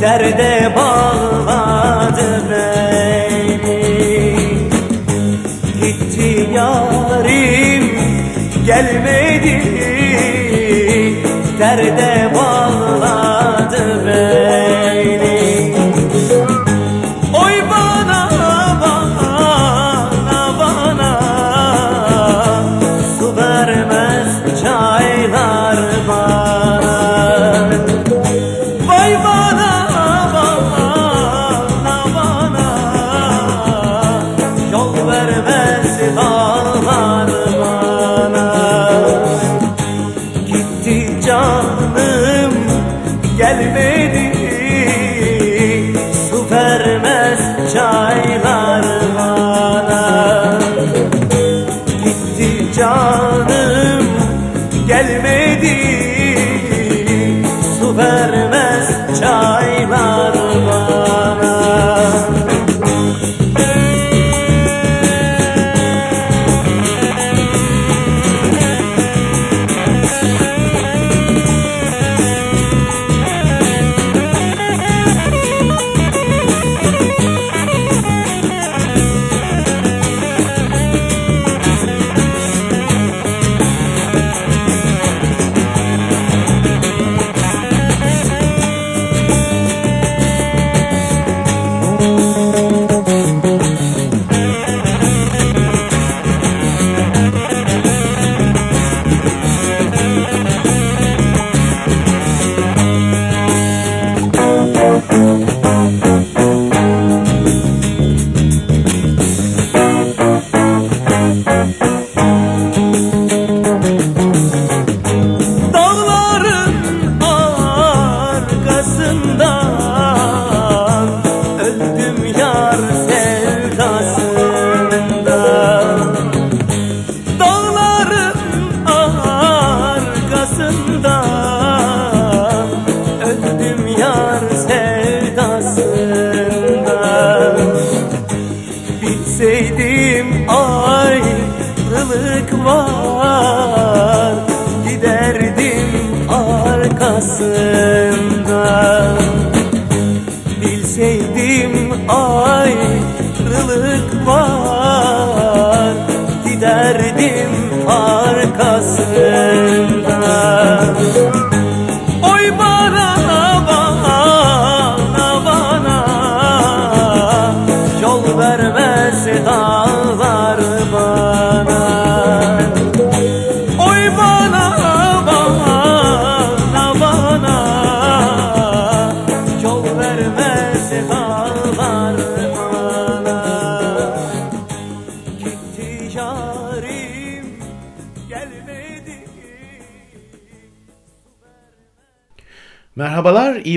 Derde bağladı beni. Gitti yarim gelmedi. Derde bağladı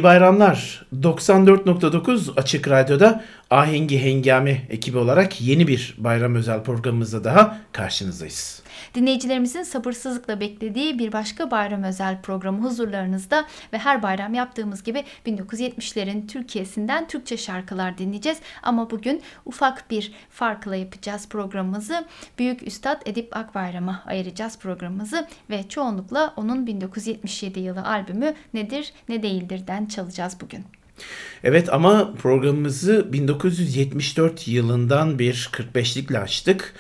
iyi bayramlar. 94.9 Açık Radyo'da Ahengi Hengami ekibi olarak yeni bir bayram özel programımızda daha karşınızdayız. Dinleyicilerimizin sabırsızlıkla beklediği bir başka bayram özel programı huzurlarınızda ve her bayram yaptığımız gibi 1970'lerin Türkiye'sinden Türkçe şarkılar dinleyeceğiz. Ama bugün ufak bir farkla yapacağız programımızı. Büyük Üstad Edip Akbayram'a ayıracağız programımızı ve çoğunlukla onun 1977 yılı albümü Nedir Ne Değildir'den çalacağız bugün. Evet ama programımızı 1974 yılından bir 45'likle açtık.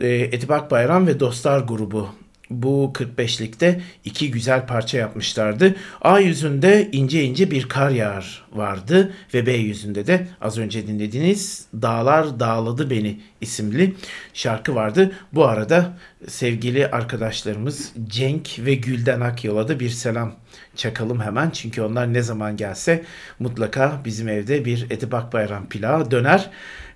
Ee, Edip Akbayram ve Dostlar grubu bu 45'likte iki güzel parça yapmışlardı. A yüzünde ince ince bir kar yağar vardı ve B yüzünde de az önce dinlediğiniz Dağlar Dağladı Beni isimli şarkı vardı. Bu arada sevgili arkadaşlarımız Cenk ve Gülden Akyol'a da bir selam çakalım hemen. Çünkü onlar ne zaman gelse mutlaka bizim evde bir Edip Akbayram pilavı döner.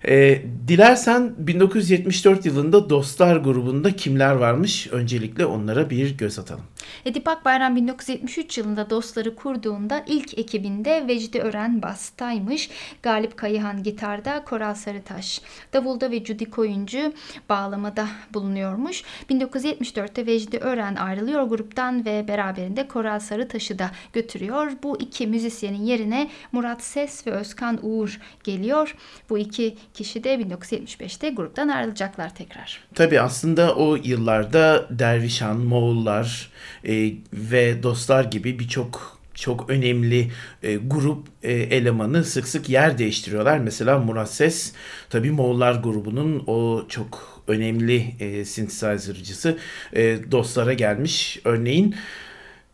Ee, dilersen 1974 yılında Dostlar grubunda kimler varmış? Öncelikle onlara bir göz atalım. Edip Akbayram 1973 yılında dostları kurduğunda ilk ekibinde Vecdi Ören bastaymış. Galip Kayıhan gitarda, Koral Sarıtaş davulda ve Cudi Koyuncu bağlamada bulunuyormuş. 1974'te Vecdi Ören ayrılıyor gruptan ve beraberinde Koral Sarıtaş'ı da götürüyor. Bu iki müzisyenin yerine Murat Ses ve Özkan Uğur geliyor. Bu iki kişi de 1975'te gruptan ayrılacaklar tekrar. Tabi aslında o yıllarda Dervişan, Moğollar e, ve Dostlar gibi birçok çok önemli e, grup e, elemanı sık sık yer değiştiriyorlar. Mesela Murat Ses tabii Moğollar grubunun o çok önemli e, synthesizer'cısı e, dostlara gelmiş örneğin.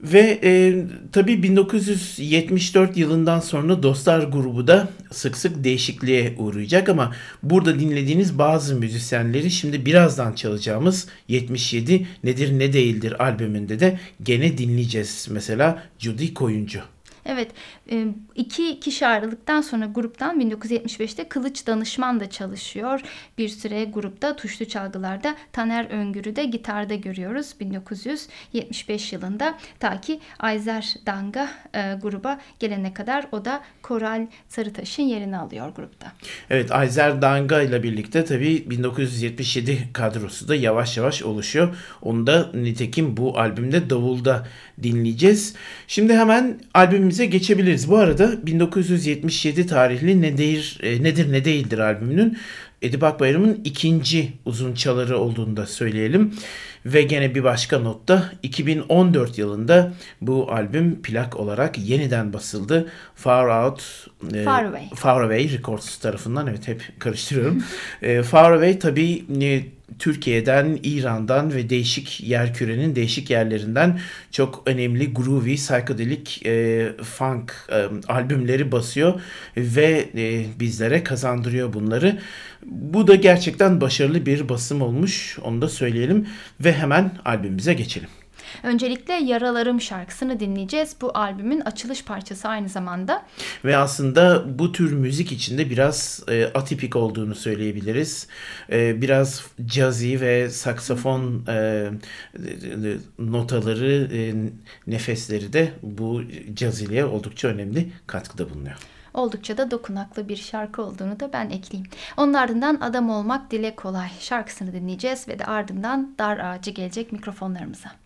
Ve e, tabii 1974 yılından sonra Dostlar grubu da sık sık değişikliğe uğrayacak ama burada dinlediğiniz bazı müzisyenleri şimdi birazdan çalacağımız 77 Nedir Ne Değildir albümünde de gene dinleyeceğiz. Mesela Judy Koyuncu. Evet, iki kişi ayrıldıktan sonra gruptan 1975'te Kılıç Danışman da çalışıyor. Bir süre grupta tuşlu çalgılarda Taner Öngür'ü de gitarda görüyoruz 1975 yılında. Ta ki Ayzer Danga gruba gelene kadar o da Koral Sarıtaş'ın yerini alıyor grupta. Evet Ayzer Danga ile birlikte tabii 1977 kadrosu da yavaş yavaş oluşuyor. Onu da nitekim bu albümde davulda dinleyeceğiz. Şimdi hemen albümümüze geçebiliriz. Bu arada 1977 tarihli Nedir, e, Nedir Ne Değildir albümünün Edip Akbayram'ın ikinci uzun çaları olduğunu da söyleyelim. Ve gene bir başka notta 2014 yılında bu albüm plak olarak yeniden basıldı. Far Out e, Far Away. Far Away Records tarafından evet hep karıştırıyorum. e, Far Away tabii e, Türkiye'den, İran'dan ve değişik yer kürenin değişik yerlerinden çok önemli groovy, psychedelic e, funk e, albümleri basıyor ve e, bizlere kazandırıyor bunları. Bu da gerçekten başarılı bir basım olmuş. Onu da söyleyelim ve hemen albümümüze geçelim. Öncelikle Yaralarım şarkısını dinleyeceğiz. Bu albümün açılış parçası aynı zamanda. Ve aslında bu tür müzik içinde biraz e, atipik olduğunu söyleyebiliriz. E, biraz jazzy ve saksafon e, e, notaları, e, nefesleri de bu caziliğe oldukça önemli katkıda bulunuyor. Oldukça da dokunaklı bir şarkı olduğunu da ben ekleyeyim. Onun ardından Adam Olmak Dile Kolay şarkısını dinleyeceğiz ve de ardından Dar Ağacı gelecek mikrofonlarımıza.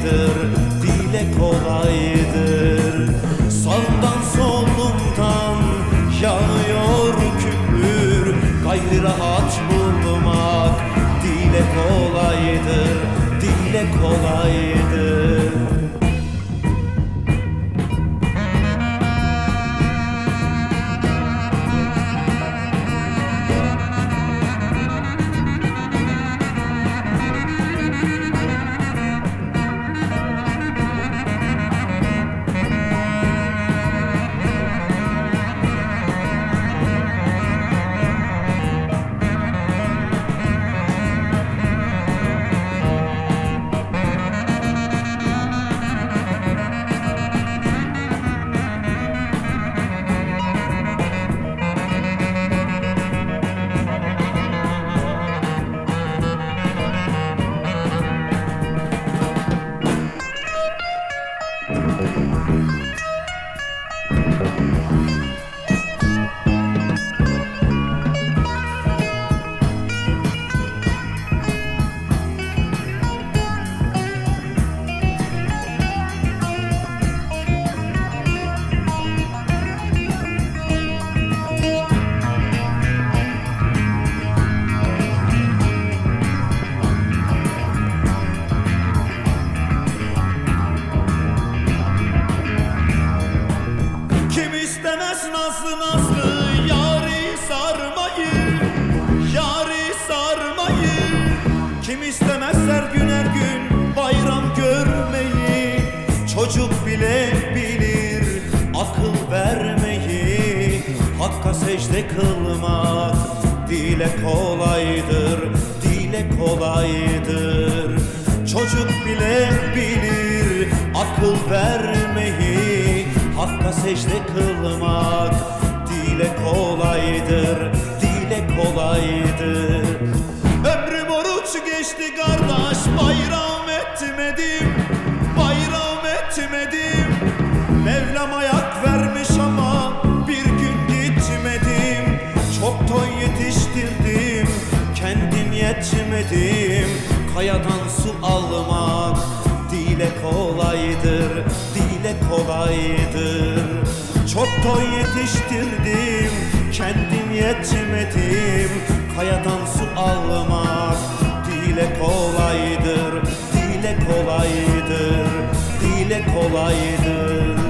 kolaydır Dile kolaydır. Sağdan solumdan yağıyor küfür Gayri rahat bulmak dile kolaydır Dile kolaydır. vermeyi Hakka secde kılmak Dile kolaydır, dile kolaydır. Ömrüm oruç geçti kardeş bayram etmedim Bayram etmedim. Mevlam ayak vermiş ama bir gün gitmedim. Çok toy yetiştirdim kendin yetmedim Kayadan su almak dile kolaydır, dile kolaydır. Çok toy yetiştirdim, kendim yetmedim Kayadan su almak dile kolaydır, dile kolaydır, dile kolaydır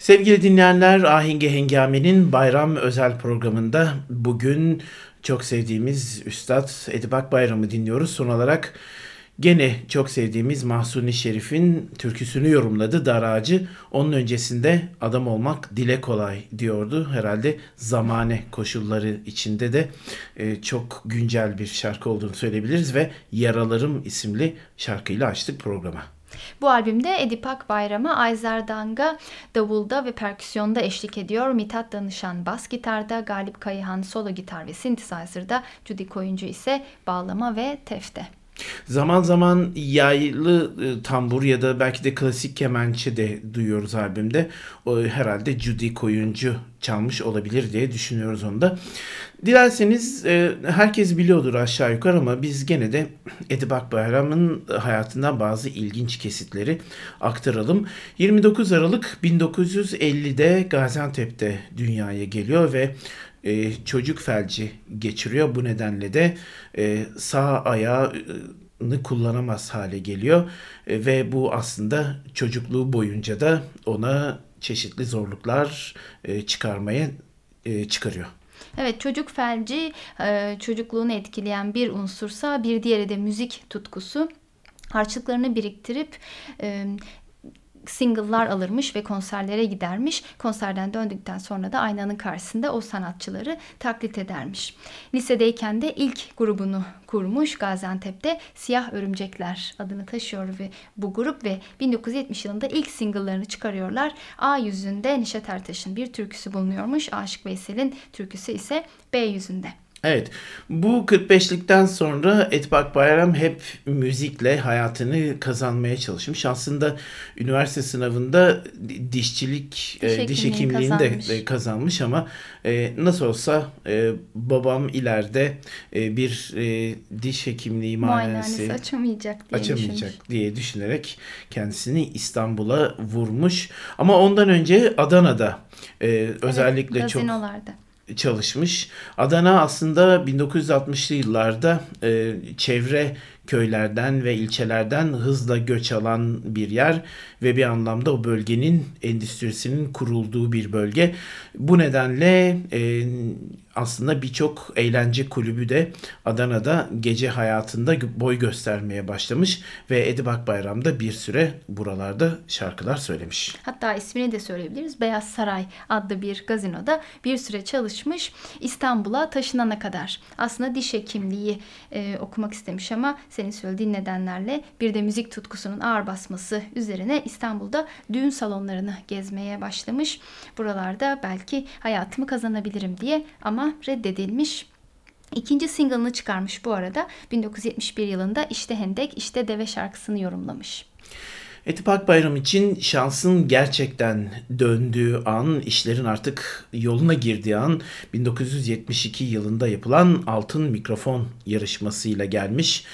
Sevgili dinleyenler, Ahengi Hengame'nin bayram özel programında bugün çok sevdiğimiz Üstad Edip Akbayram'ı dinliyoruz. Son olarak gene çok sevdiğimiz Mahsuni Şerif'in türküsünü yorumladı Dar. Onun öncesinde adam olmak dile kolay diyordu. Herhalde zamane koşulları içinde de e, çok güncel bir şarkı olduğunu söyleyebiliriz ve Yaralarım isimli şarkıyla açtık programa. Bu albümde Edip Akbayram'a Ayzer Danga davulda ve perküsyonda eşlik ediyor. Mithat Danışan bas gitarda, Galip Kayıhan solo gitar ve synthesizer'da, Judy Koyuncu ise bağlama ve tefte. Zaman zaman yaylı e, tambur ya da belki de klasik kemençe de duyuyoruz albümde. O herhalde Judy Koyuncu çalmış olabilir diye düşünüyoruz onu da. Dilerseniz e, herkes biliyordur aşağı yukarı ama biz gene de Edip Akbayram'ın hayatından bazı ilginç kesitleri aktaralım. 29 Aralık 1950'de Gaziantep'te dünyaya geliyor ve e, çocuk felci geçiriyor. Bu nedenle de e, sağ ayağını kullanamaz hale geliyor E, ve bu aslında çocukluğu boyunca da ona çeşitli zorluklar e, çıkarmaya e, çıkarıyor. Evet çocuk felci e, çocukluğunu etkileyen bir unsursa bir diğeri de müzik tutkusu. Harçlıklarını biriktirip e, single'lar alırmış ve konserlere gidermiş. Konserden döndükten sonra da aynanın karşısında o sanatçıları taklit edermiş. Lisedeyken de ilk grubunu kurmuş Gaziantep'te Siyah Örümcekler adını taşıyor ve bu grup ve 1970 yılında ilk single'larını çıkarıyorlar. A yüzünde Neşet Ertaş'ın bir türküsü bulunuyormuş. Aşık Veysel'in türküsü ise B yüzünde. Evet, bu 45'likten sonra Etbak Bayram hep müzikle hayatını kazanmaya çalışmış. Aslında üniversite sınavında dişçilik, Diş e, diş hekimliğini hekimliğini de kazanmış. e, kazanmış ama e, nasıl olsa e, babam ileride e, bir e, diş hekimliği muayenesi açamayacak diye düşünmüş. açamayacak diye düşünerek kendisini İstanbul'a vurmuş. Ama ondan önce Adana'da e, özellikle evet, çok. Çalışmış. Adana aslında 1960'lı yıllarda e, çevre köylerden ve ilçelerden hızla göç alan bir yer ve bir anlamda o bölgenin endüstrisinin kurulduğu bir bölge. Bu nedenle e, aslında birçok eğlence kulübü de Adana'da gece hayatında boy göstermeye başlamış ve Edip Akbayram da bir süre buralarda şarkılar söylemiş. Hatta ismini de söyleyebiliriz. Beyaz Saray adlı bir gazinoda bir süre çalışmış. İstanbul'a taşınana kadar. Aslında diş hekimliği e, okumak istemiş ama senin söylediğin nedenlerle bir de müzik tutkusunun ağır basması üzerine İstanbul'da düğün salonlarını gezmeye başlamış. Buralarda belki hayatımı kazanabilirim diye ama reddedilmiş. İkinci single'ını çıkarmış bu arada. 1971 yılında İşte Hendek, İşte Deve şarkısını yorumlamış. Etip Akbayram için şansın gerçekten döndüğü an, işlerin artık yoluna girdiği an 1972 yılında yapılan Altın Mikrofon yarışmasıyla gelmiş.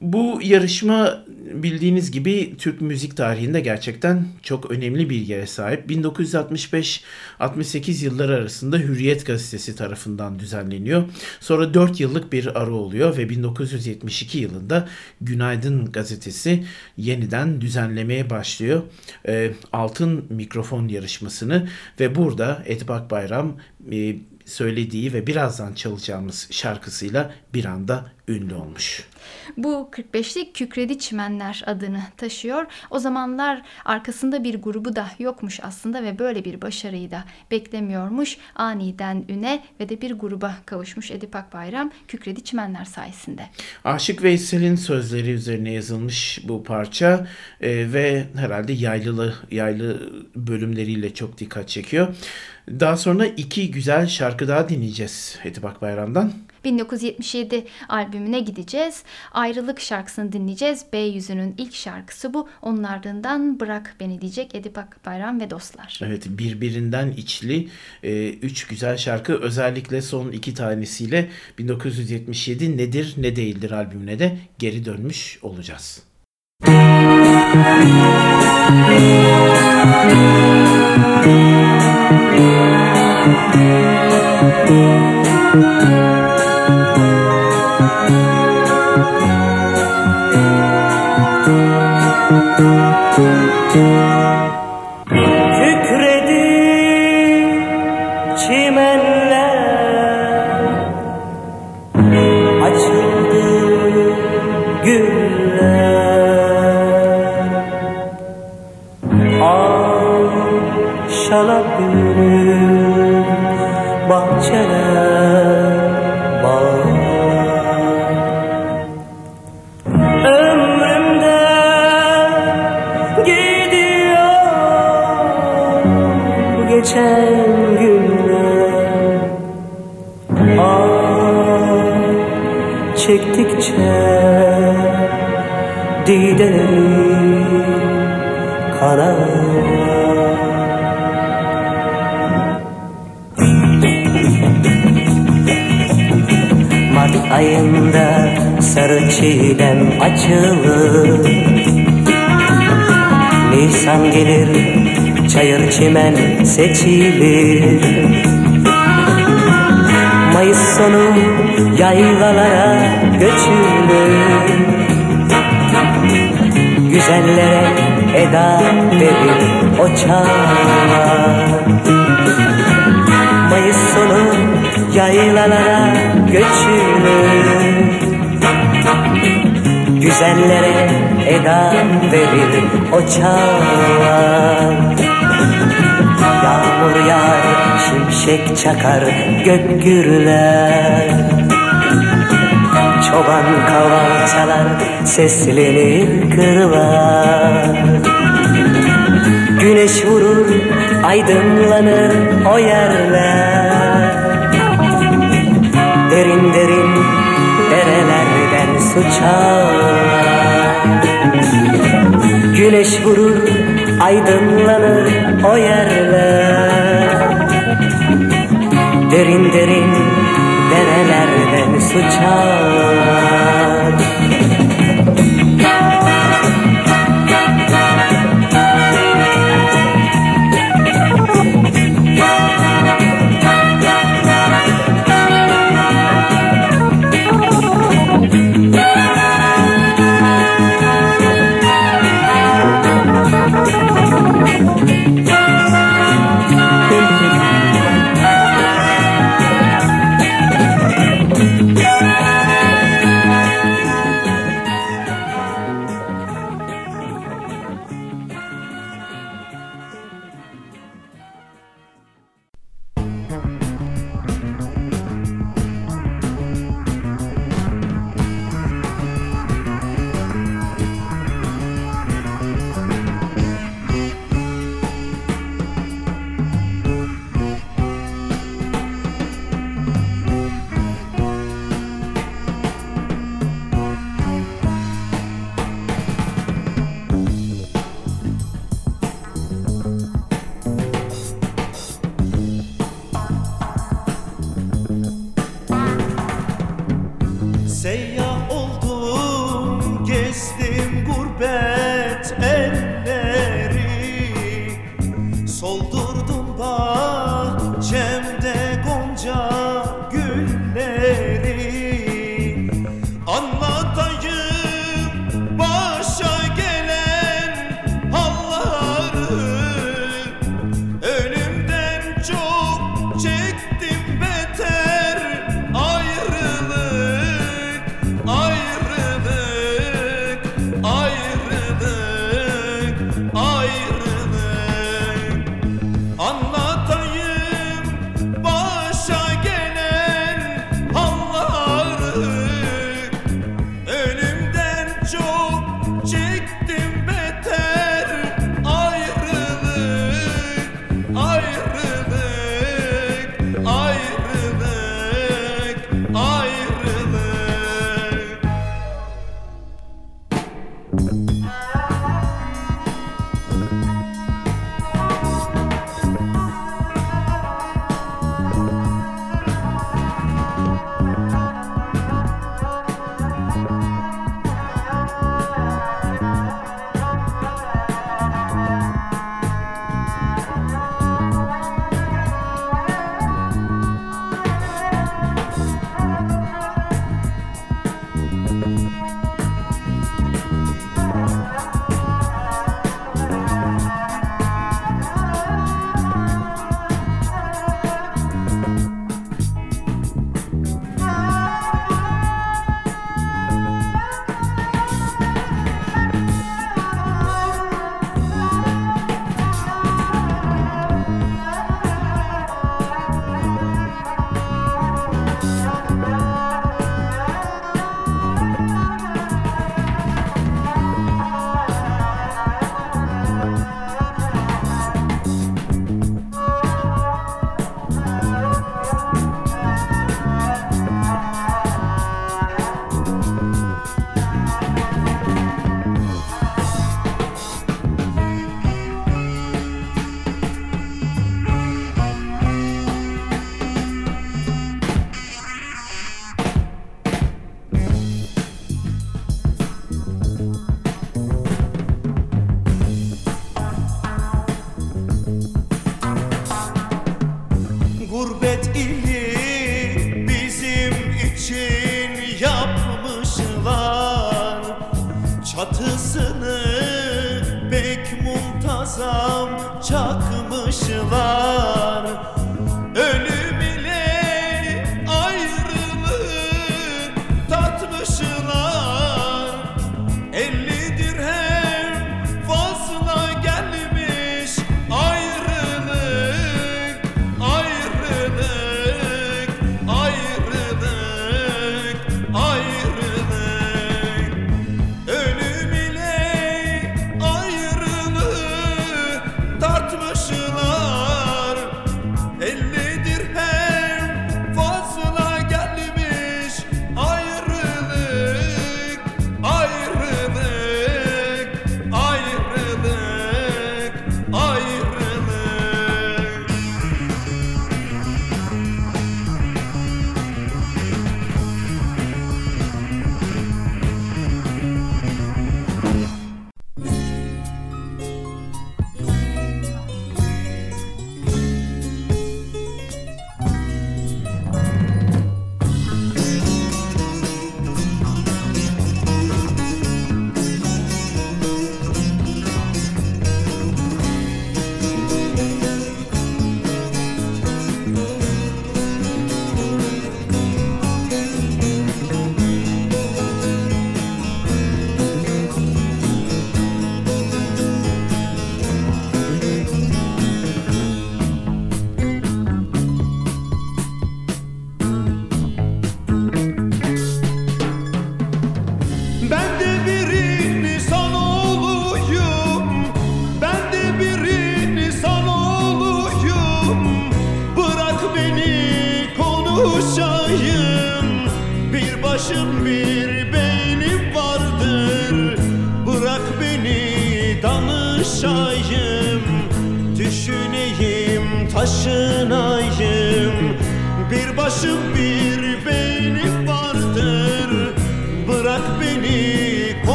Bu yarışma bildiğiniz gibi Türk müzik tarihinde gerçekten çok önemli bir yere sahip. 1965-68 yılları arasında Hürriyet gazetesi tarafından düzenleniyor. Sonra 4 yıllık bir ara oluyor ve 1972 yılında Günaydın gazetesi yeniden düzenlemeye başlıyor. Ee, Altın Mikrofon yarışmasını ve burada Edip Akbayram e, söylediği ve birazdan çalacağımız şarkısıyla bir anda ünlü olmuş. Bu 45'lik Kükredi Çimenler adını taşıyor. O zamanlar arkasında bir grubu da yokmuş aslında ve böyle bir başarıyı da beklemiyormuş. Aniden üne ve de bir gruba kavuşmuş Edip Akbayram Kükredi Çimenler sayesinde. Aşık Veysel'in sözleri üzerine yazılmış bu parça e, ve herhalde yaylılı yaylı bölümleriyle çok dikkat çekiyor. Daha sonra iki güzel şarkı daha dinleyeceğiz Edip Akbayram'dan. 1977 albümüne gideceğiz. Ayrılık şarkısını dinleyeceğiz. B yüzünün ilk şarkısı bu. Onun ardından Bırak Beni diyecek Edip Akbayram ve dostlar. Evet birbirinden içli e, üç güzel şarkı özellikle son iki tanesiyle 1977 Nedir Ne Değildir albümüne de geri dönmüş olacağız. Kükredi çiğdem açılır. Nisan gelir çayır çimen seçilir. Mayıs sonu yaylalara göçülür. Güzellere eda verir o çağlar. Mayıs sonu yaylalara göçülür Güzellere eda verir o çağlar. Yağmur yağar, şimşek çakar, gök gürler. Çoban kaval çalar, seslenir kırlar. Güneş vurur, aydınlanır o yerler. Derin derin derelerden su çağlar Güneş vurur, aydınlanır o yerler. Derin derin derelerden su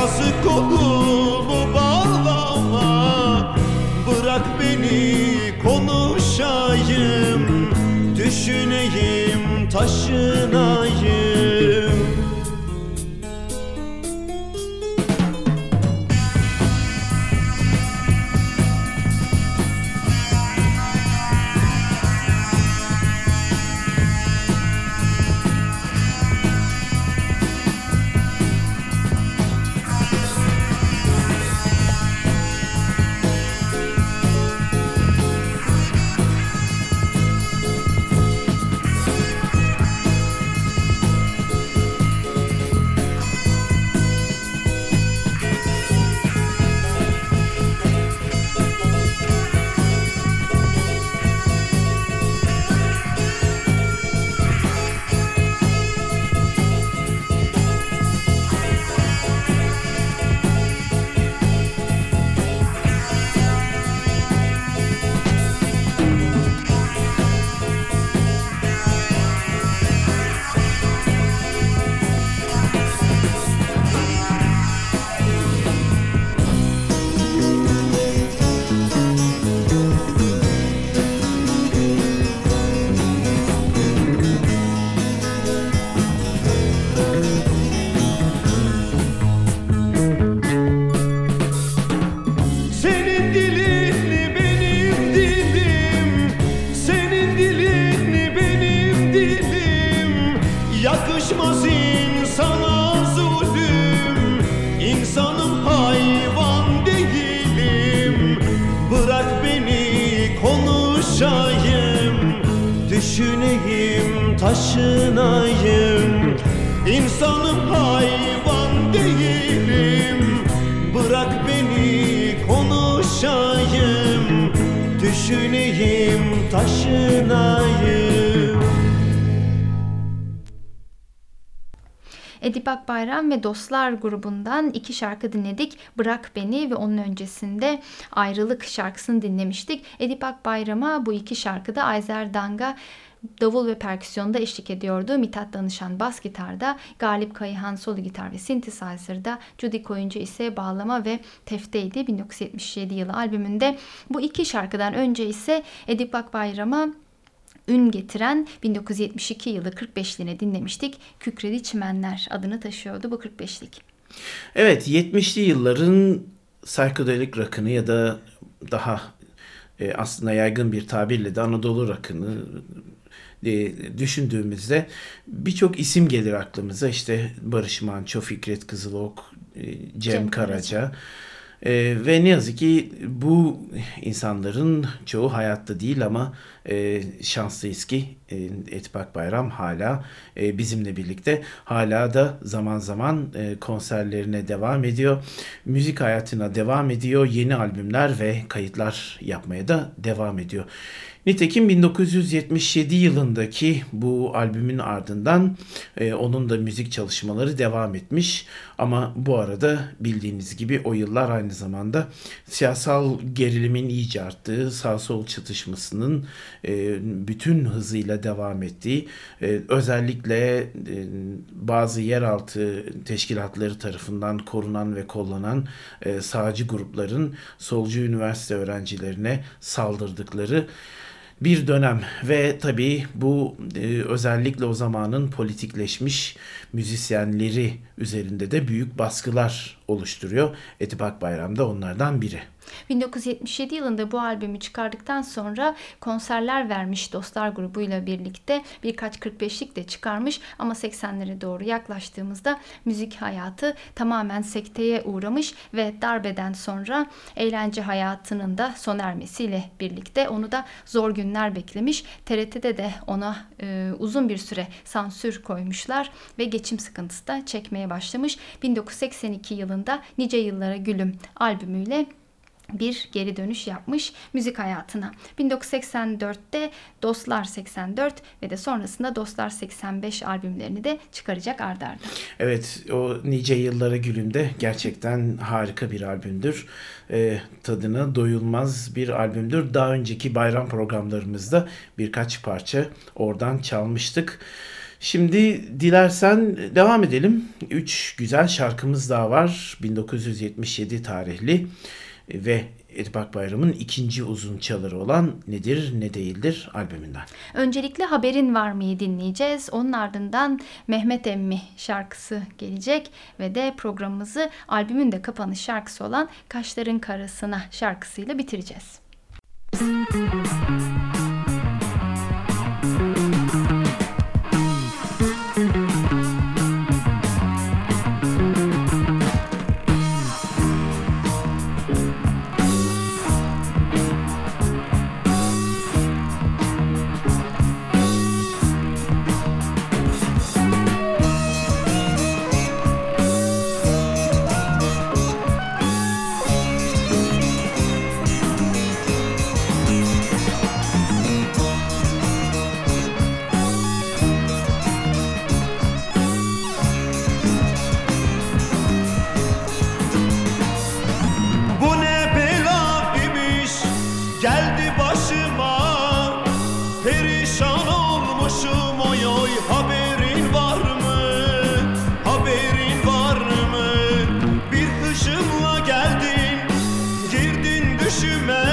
Yazık kolumu bağlama. Bırak beni konuşayım Düşüneyim taşınayım Akbayram ve Dostlar grubundan iki şarkı dinledik. Bırak Beni ve onun öncesinde Ayrılık şarkısını dinlemiştik. Edip Akbayram'a bu iki şarkıda Ayzer Danga davul ve perküsyonda eşlik ediyordu. Mithat Danışan bas gitarda, Galip Kayıhan solo gitar ve synthesizer'da, Judy Koyuncu ise bağlama ve tefteydi 1977 yılı albümünde. Bu iki şarkıdan önce ise Edip Akbayram'a ün getiren 1972 yılı 45'liğine dinlemiştik. Kükredi Çimenler adını taşıyordu bu 45'lik. Evet 70'li yılların psychedelic rock'ını ya da daha e, aslında yaygın bir tabirle de Anadolu rock'ını e, düşündüğümüzde birçok isim gelir aklımıza. İşte Barış Manço, Fikret Kızılok, e, Cem, Cem Karaca. Karaca. E, ve ne yazık ki bu insanların çoğu hayatta değil ama e, şanslıyız ki e, Etibak Bayram hala e, bizimle birlikte. Hala da zaman zaman e, konserlerine devam ediyor. Müzik hayatına devam ediyor. Yeni albümler ve kayıtlar yapmaya da devam ediyor. Nitekim 1977 yılındaki bu albümün ardından e, onun da müzik çalışmaları devam etmiş. Ama bu arada bildiğiniz gibi o yıllar aynı zamanda siyasal gerilimin iyice arttığı, sağ sol çatışmasının e, bütün hızıyla devam ettiği, e, özellikle e, bazı yeraltı teşkilatları tarafından korunan ve kollanan e, sağcı grupların solcu üniversite öğrencilerine saldırdıkları bir dönem ve tabii bu e, özellikle o zamanın politikleşmiş müzisyenleri üzerinde de büyük baskılar oluşturuyor. Etip Akbayram da onlardan biri. 1977 yılında bu albümü çıkardıktan sonra konserler vermiş Dostlar grubuyla birlikte birkaç 45'lik de çıkarmış ama 80'lere doğru yaklaştığımızda müzik hayatı tamamen sekteye uğramış ve darbeden sonra eğlence hayatının da sona ermesiyle birlikte onu da zor günler beklemiş. TRT'de de ona e, uzun bir süre sansür koymuşlar ve geçim sıkıntısı da çekmeye başlamış. 1982 yılında Nice Yıllara Gülüm albümüyle bir geri dönüş yapmış müzik hayatına. 1984'te Dostlar 84 ve de sonrasında Dostlar 85 albümlerini de çıkaracak ardarda. Arda. Evet o nice yıllara gülümde gerçekten harika bir albümdür. E, tadına doyulmaz bir albümdür. Daha önceki bayram programlarımızda birkaç parça oradan çalmıştık. Şimdi dilersen devam edelim. Üç güzel şarkımız daha var. 1977 tarihli ve Edip Bayram'ın ikinci uzun çaları olan Nedir Ne Değildir albümünden. Öncelikle Haberin Var mı'yı dinleyeceğiz. Onun ardından Mehmet Emmi şarkısı gelecek ve de programımızı albümün de kapanış şarkısı olan Kaşların Karasına şarkısıyla bitireceğiz. Müzik humain.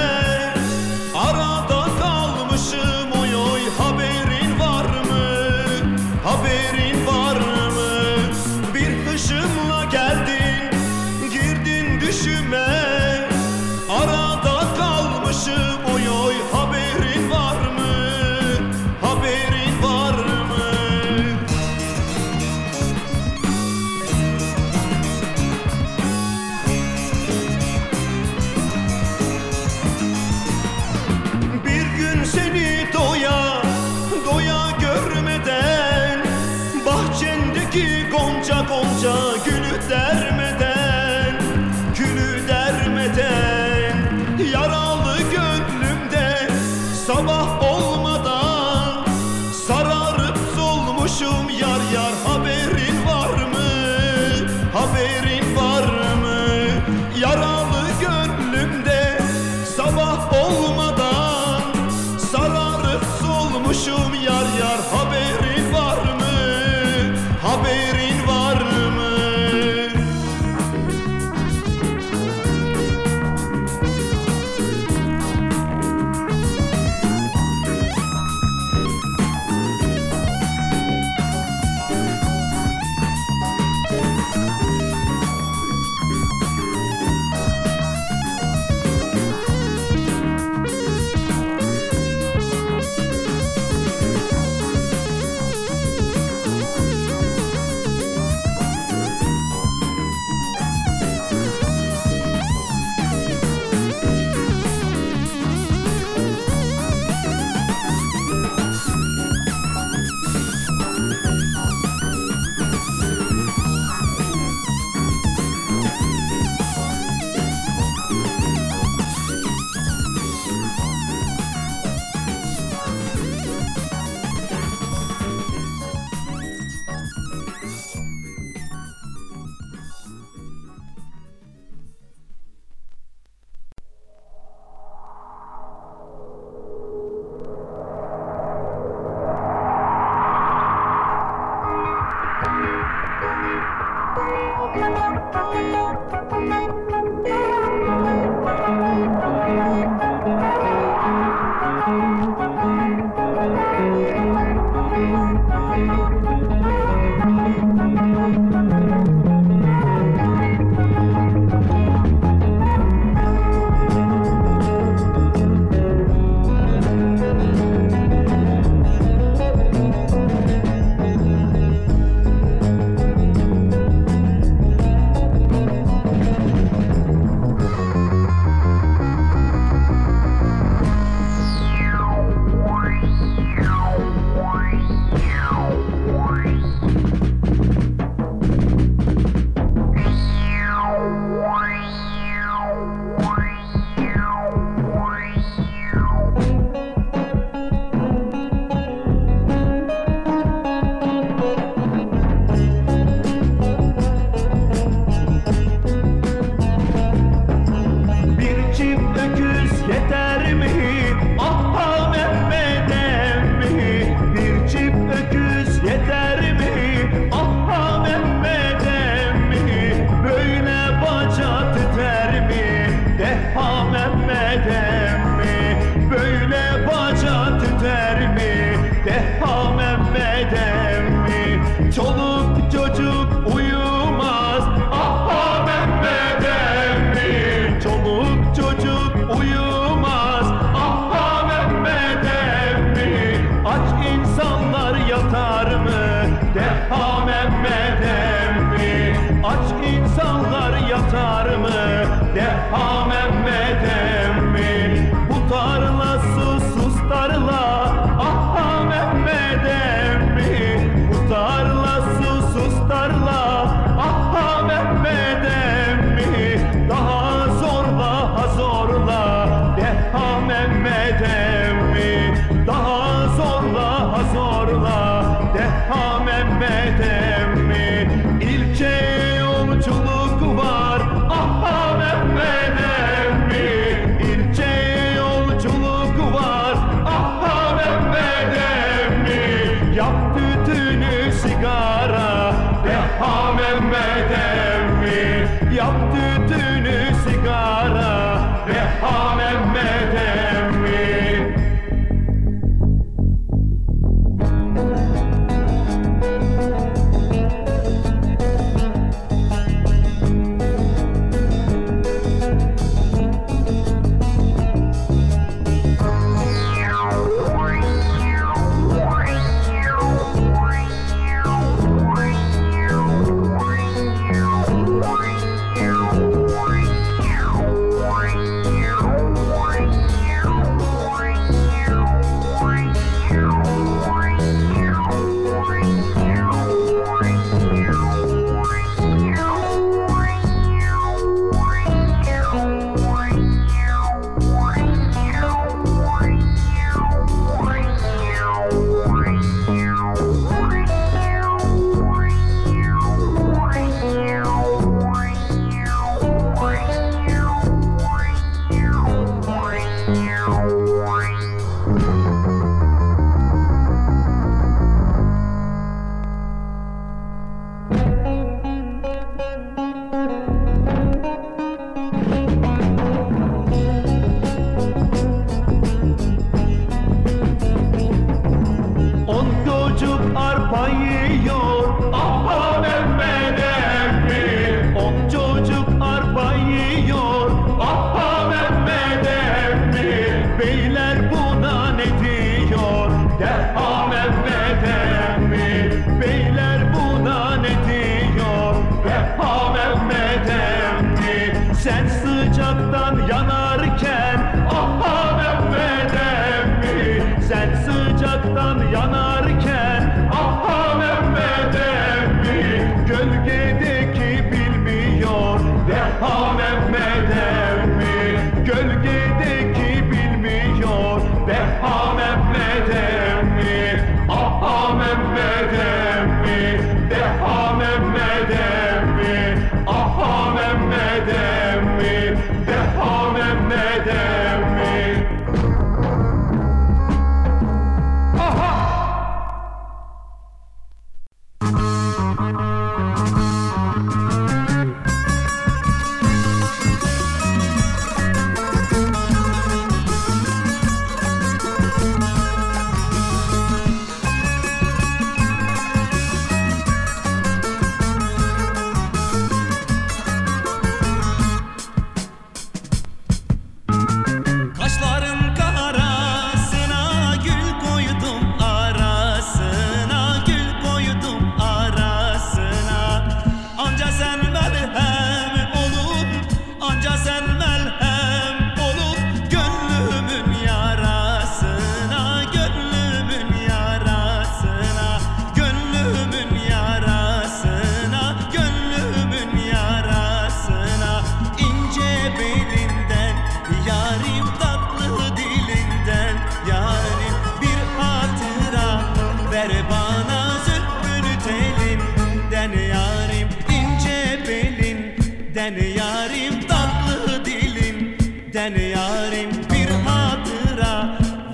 Ocaktan yana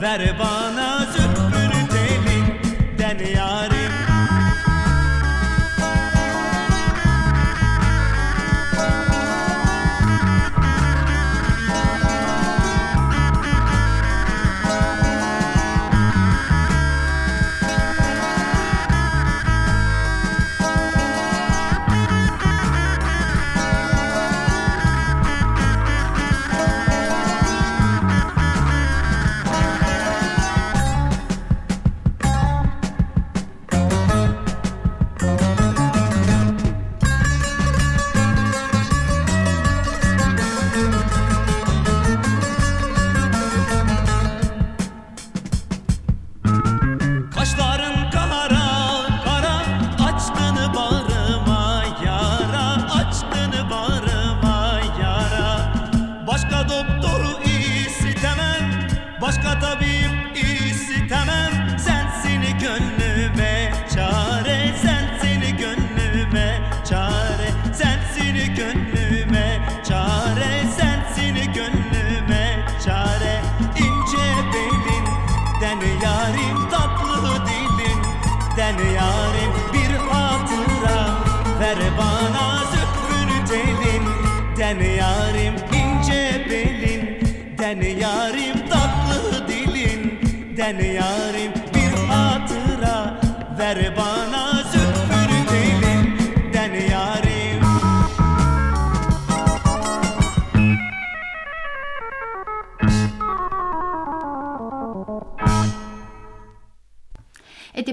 ver bana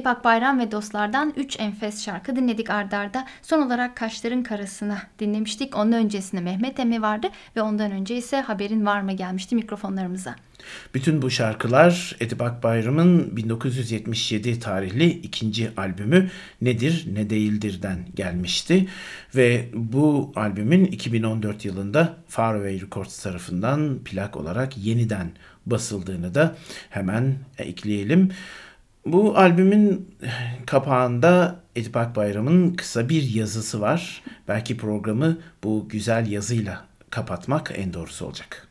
Edip Akbayram ve dostlardan 3 enfes şarkı dinledik ardarda. Son olarak Kaşların Karasına dinlemiştik. Onun öncesinde Mehmet Emi vardı ve ondan önce ise Haberin Var mı gelmişti mikrofonlarımıza. Bütün bu şarkılar Edip Akbayram'ın 1977 tarihli ikinci albümü Nedir Ne Değildir'den gelmişti. Ve bu albümün 2014 yılında Faraway Records tarafından plak olarak yeniden basıldığını da hemen ekleyelim. Bu albümün kapağında Edip Akbayram'ın kısa bir yazısı var. Belki programı bu güzel yazıyla kapatmak en doğrusu olacak.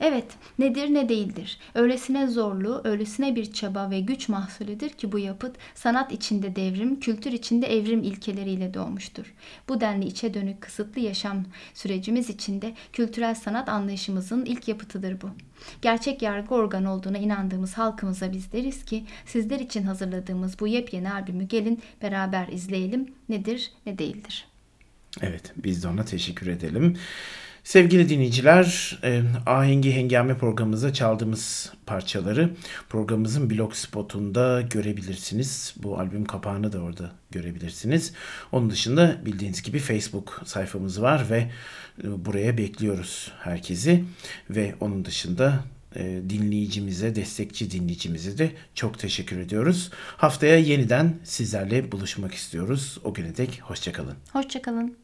Evet, nedir ne değildir. Öylesine zorlu, öylesine bir çaba ve güç mahsulüdür ki bu yapıt sanat içinde devrim, kültür içinde evrim ilkeleriyle doğmuştur. Bu denli içe dönük kısıtlı yaşam sürecimiz içinde kültürel sanat anlayışımızın ilk yapıtıdır bu. Gerçek yargı organı olduğuna inandığımız halkımıza biz deriz ki sizler için hazırladığımız bu yepyeni albümü gelin beraber izleyelim. Nedir ne değildir. Evet, biz de ona teşekkür edelim. Sevgili dinleyiciler, e, Ahengi Hengame programımızda çaldığımız parçaları programımızın blog spotunda görebilirsiniz. Bu albüm kapağını da orada görebilirsiniz. Onun dışında bildiğiniz gibi Facebook sayfamız var ve e, buraya bekliyoruz herkesi. Ve onun dışında e, dinleyicimize, destekçi dinleyicimize de çok teşekkür ediyoruz. Haftaya yeniden sizlerle buluşmak istiyoruz. O güne dek hoşçakalın. Hoşçakalın.